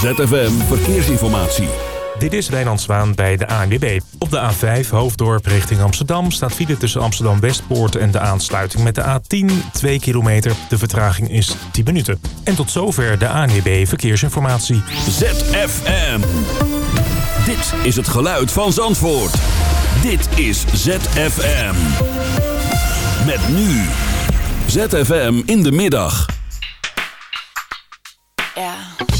ZFM Verkeersinformatie. Dit is Wijnand Zwaan bij de ANWB. Op de A5 Hoofddorp richting Amsterdam staat file tussen Amsterdam Westpoort en de aansluiting met de A10 2 kilometer. De vertraging is 10 minuten. En tot zover de ANWB Verkeersinformatie. ZFM. Dit is het geluid van Zandvoort. Dit is ZFM. Met nu. ZFM in de middag. Yeah.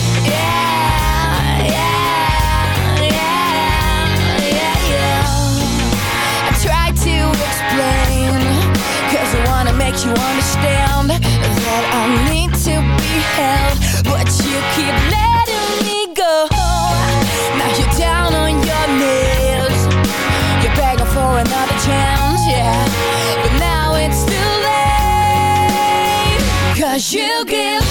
Cause you give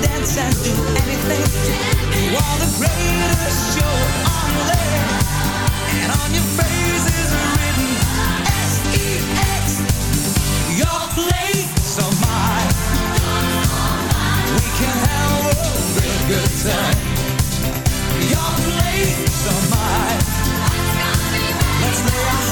Dance and do anything. You are the greatest show on land.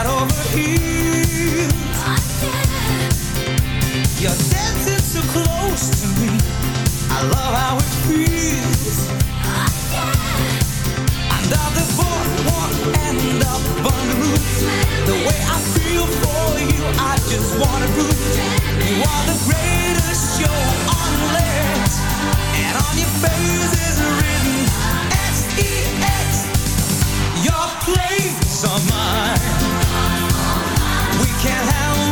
head over heels. You're dancing so close to me. I love how it feels. Under the boardwalk and up on the roof. The way I feel for you, I just wanna prove you are the greatest show on land. And on your face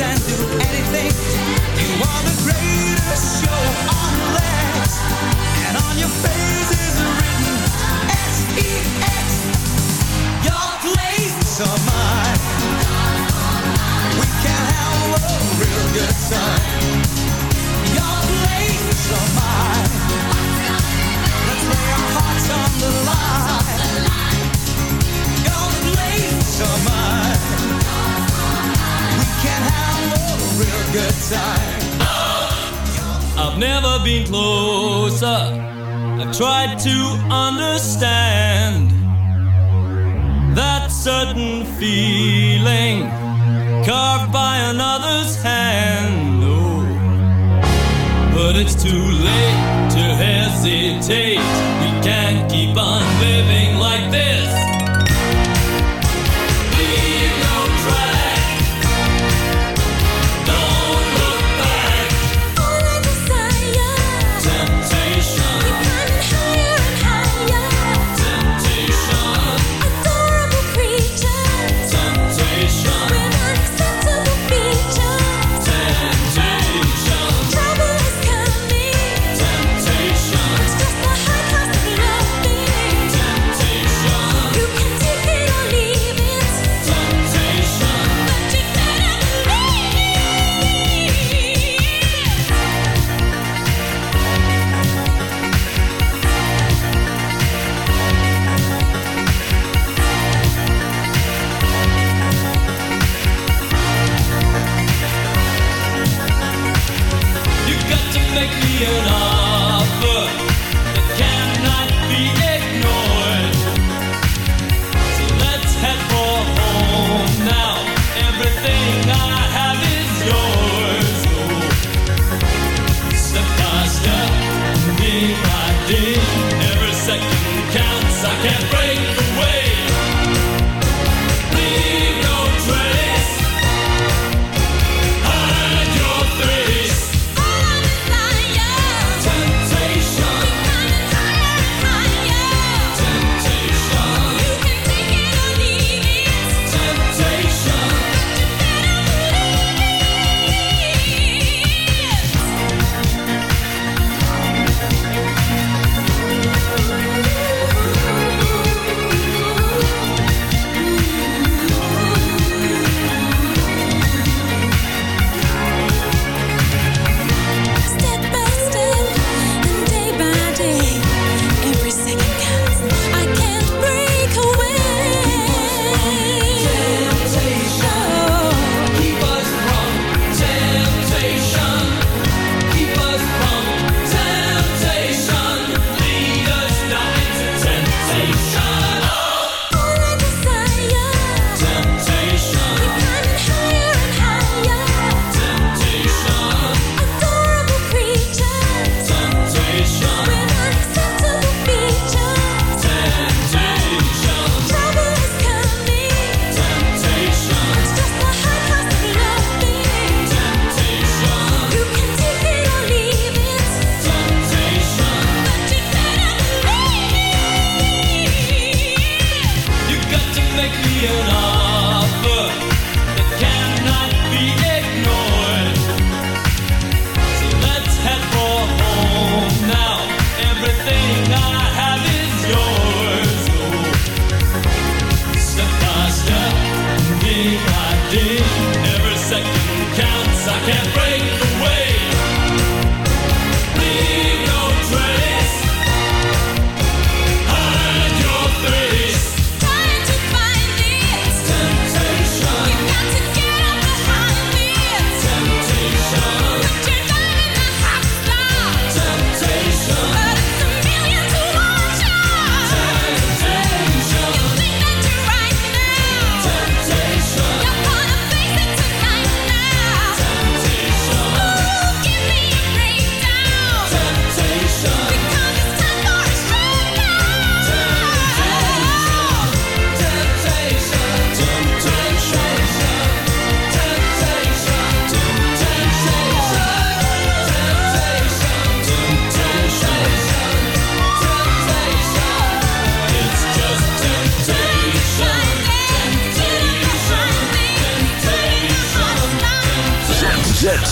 And do anything. You are the greatest show on. And on your face is written S-E-X. Your place mine. We can have a real good time. Your place mine. Let's lay our hearts on the line. Good time. I've never been closer. I've tried to understand that certain feeling carved by another's hand. Oh, but it's too late to hesitate. We can't keep on living like this.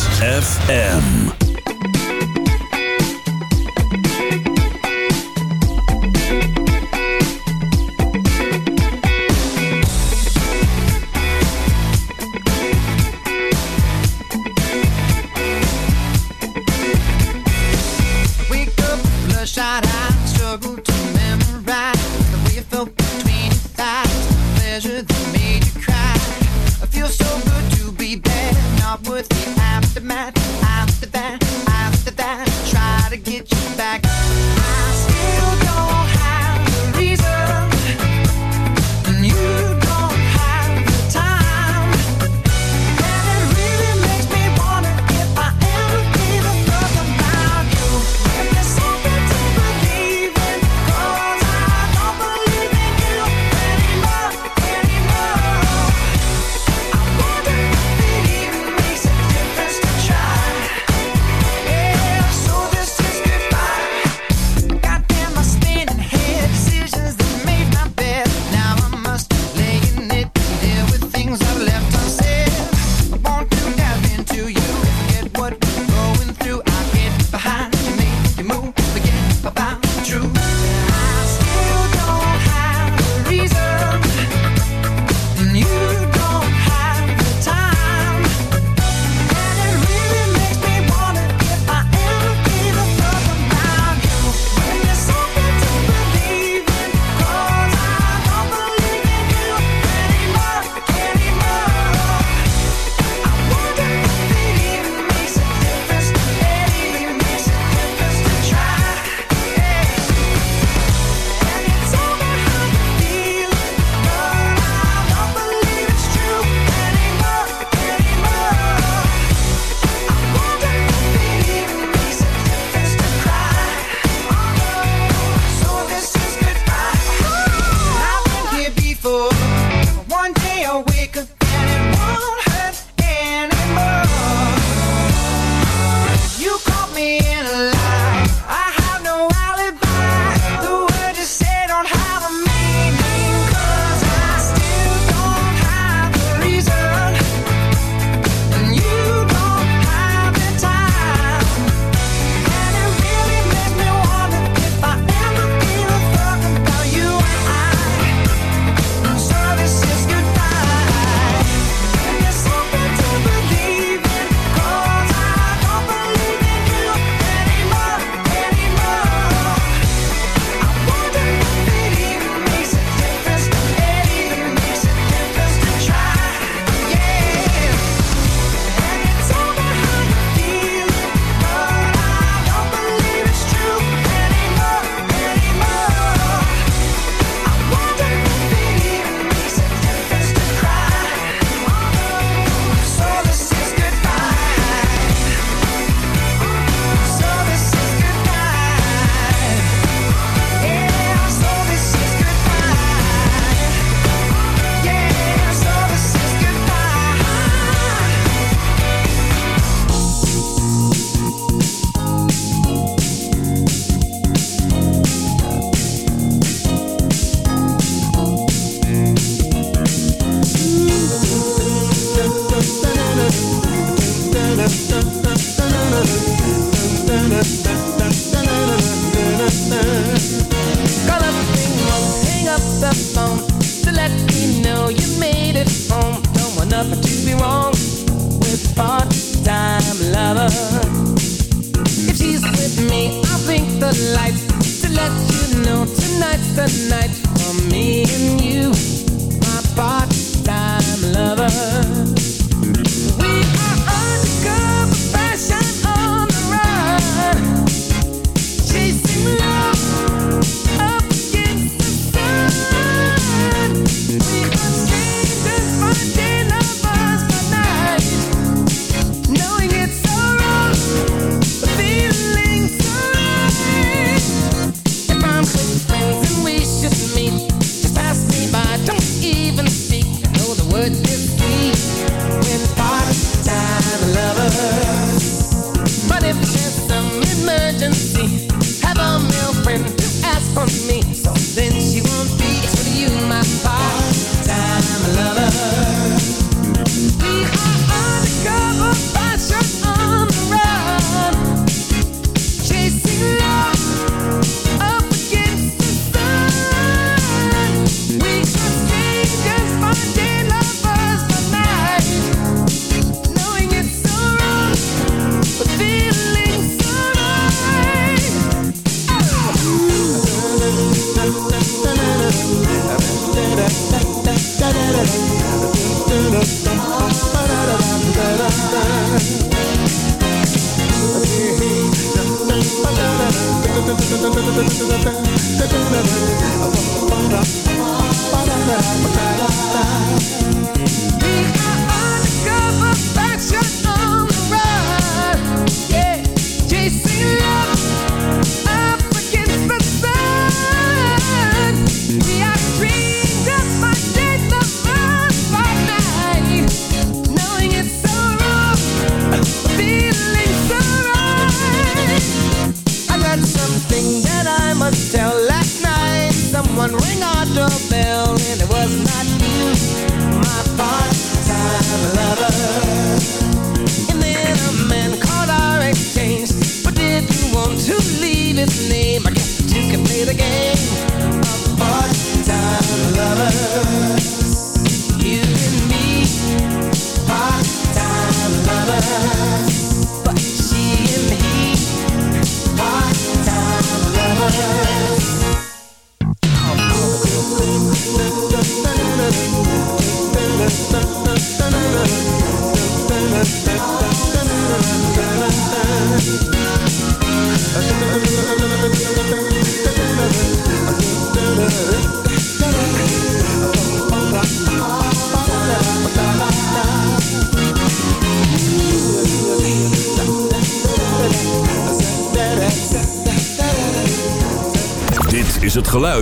ZFM.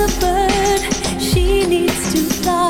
A bird, she needs to fly.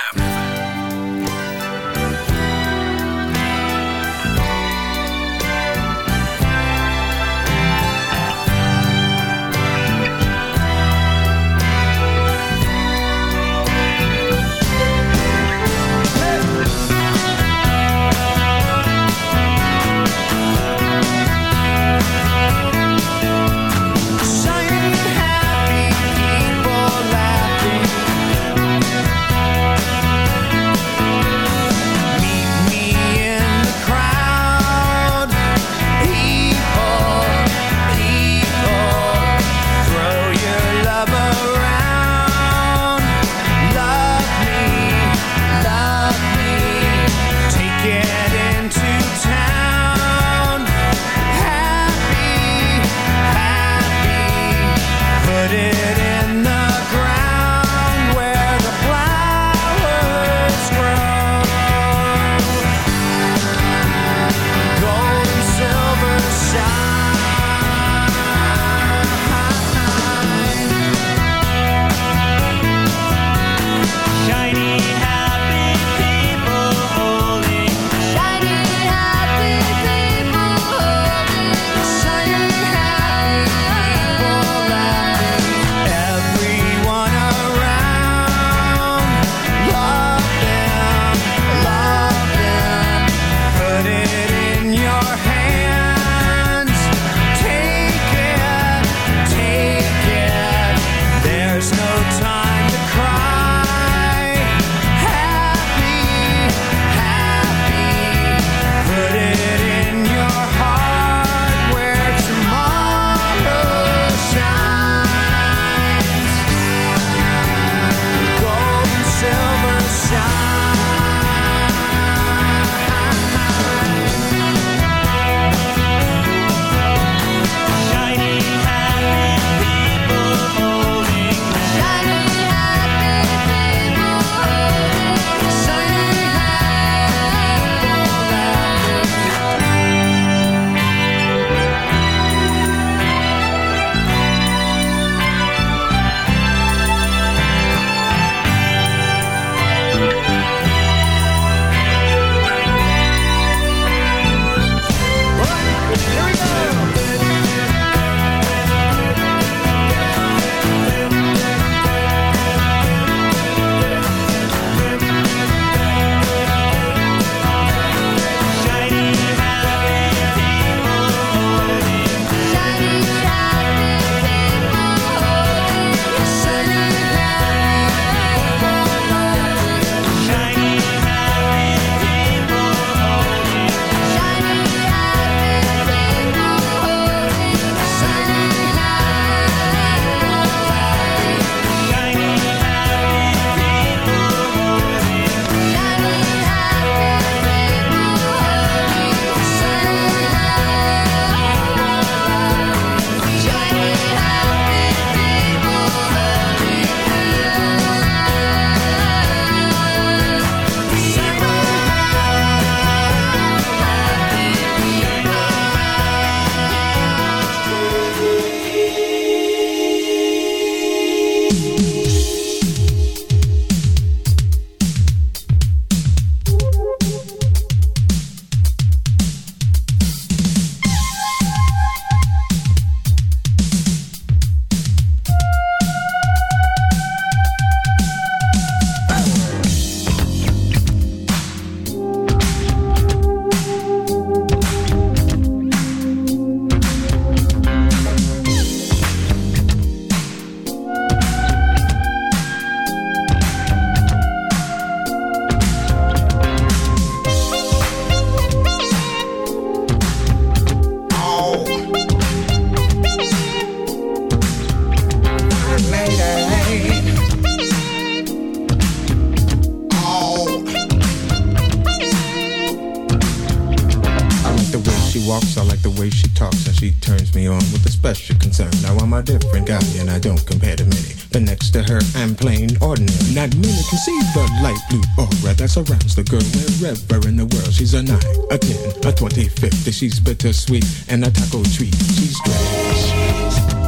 20, 50. She's bittersweet and a taco treat. She's strange.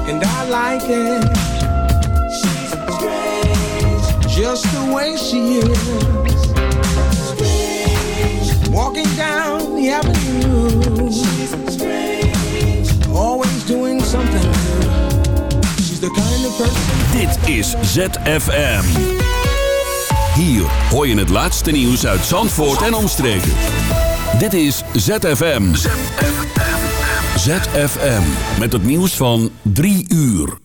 And I like it. She's strange. Just the way she is. Walking down the avenue. She's strange. Always doing something. She's the kind of person. Dit is ZFM. Hier hoor je het laatste nieuws uit Zandvoort en omstreken. Dit is ZFM. ZFM. Met het nieuws van 3 uur.